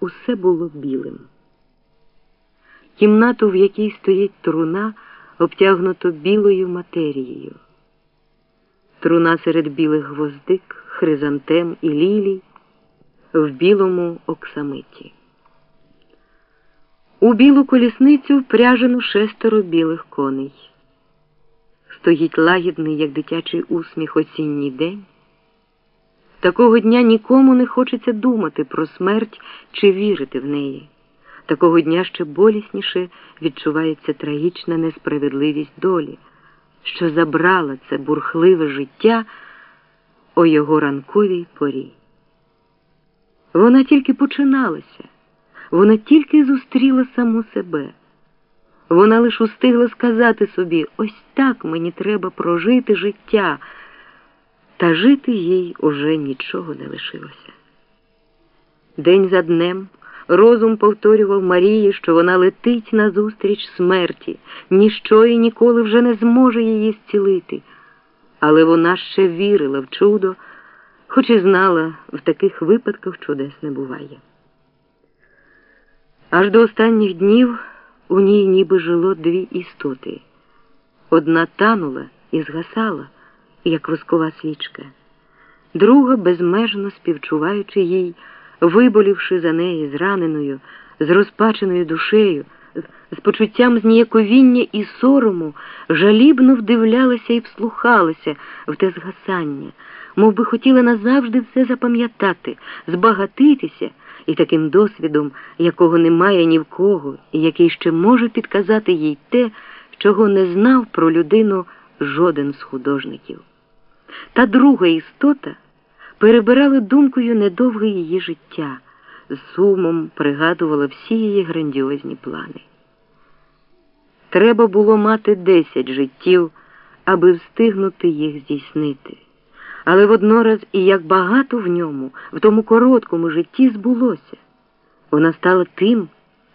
усе було білим. Кімнату, в якій стоїть труна, обтягнуто білою матерією. Труна серед білих гвоздик, хризантем і лілій в білому оксамиті. У білу колісницю впряжено шестеро білих коней. Стоїть лагідний, як дитячий усміх осінній день. Такого дня нікому не хочеться думати про смерть чи вірити в неї. Такого дня ще болісніше відчувається трагічна несправедливість долі, що забрала це бурхливе життя о його ранковій порі. Вона тільки починалася, вона тільки зустріла саму себе. Вона лише устигла сказати собі, ось так мені треба прожити життя, та жити їй уже нічого не лишилося. День за днем розум повторював Марії, що вона летить назустріч смерті, ніщо і ніколи вже не зможе її зцілити. Але вона ще вірила в чудо, хоч і знала, в таких випадках чудес не буває. Аж до останніх днів у ній ніби жило дві істоти. Одна танула і згасала, як воскова свічка, друга, безмежно співчуваючи їй, виболівши за неї зраненою, з розпаченою душею, з почуттям зніяковіння і сорому, жалібно вдивлялася і вслухалася в те згасання, мов би хотіла назавжди все запам'ятати, збагатитися і таким досвідом, якого немає ні в кого, і який ще може підказати їй те, чого не знав про людину жоден з художників. Та друга істота перебирала думкою недовге її життя, з сумом пригадувала всі її грандіозні плани. Треба було мати десять життів, аби встигнути їх здійснити. Але воднораз і як багато в ньому, в тому короткому житті збулося. Вона стала тим,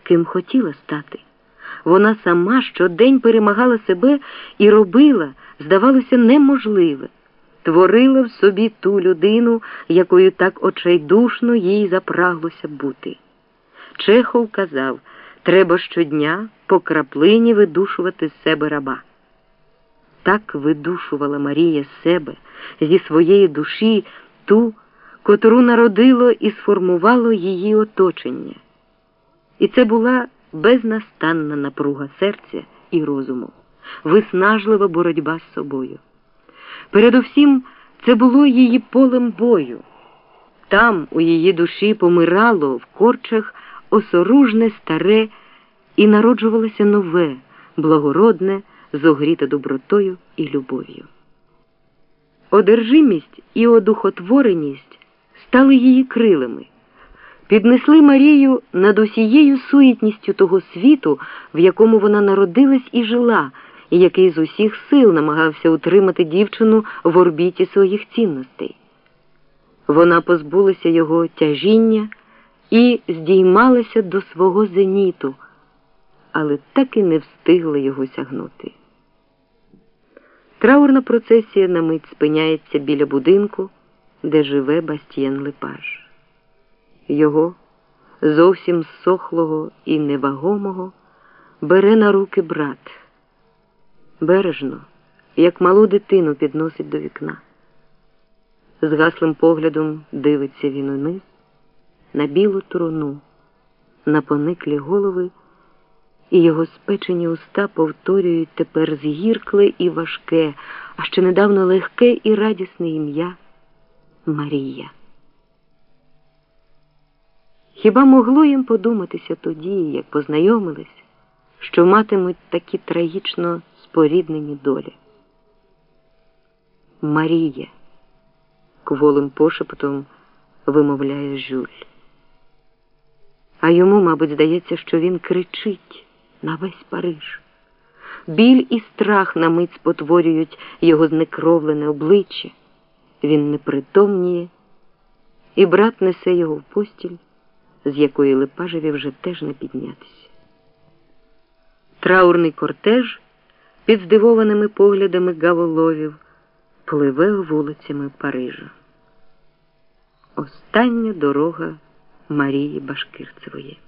ким хотіла стати. Вона сама щодень перемагала себе і робила, здавалося, неможливе, творила в собі ту людину, якою так очайдушно їй запраглося бути. Чехов казав, треба щодня по краплині видушувати з себе раба. Так видушувала Марія себе зі своєї душі ту, котру народило і сформувало її оточення. І це була безнастанна напруга серця і розуму, виснажлива боротьба з собою. Передусім, це було її полем бою. Там у її душі помирало в корчах осоружне старе і народжувалося нове, благородне, зогріте добротою і любов'ю. Одержимість і одухотвореність стали її крилами, піднесли Марію над усією суетністю того світу, в якому вона народилась і жила, і який з усіх сил намагався утримати дівчину в орбіті своїх цінностей. Вона позбулася його тяжіння і здіймалася до свого зеніту, але так і не встигла його сягнути. Траурна процесія на мить спиняється біля будинку, де живе Бастієн Лепаж. Його, зовсім сохлого і невагомого, бере на руки брат. Бережно, як малу дитину підносить до вікна. З гаслим поглядом дивиться він униз, на білу труну, на пониклі голови і його спечені уста повторюють тепер згіркле і важке, а ще недавно легке і радісне ім'я Марія. Хіба могло їм подуматися тоді, як познайомились, що матимуть такі трагічно споріднені долі? Марія, кволим пошепотом вимовляє Жюль. А йому, мабуть, здається, що він кричить на весь Париж. Біль і страх на мить спотворюють його знекровлене обличчя. Він непритомніє, і брат несе його в постіль, з якої Лепажеві вже теж не піднятися. Траурний кортеж під здивованими поглядами гаволовів пливе вулицями Парижа. Остання дорога Марії Башкирцевої.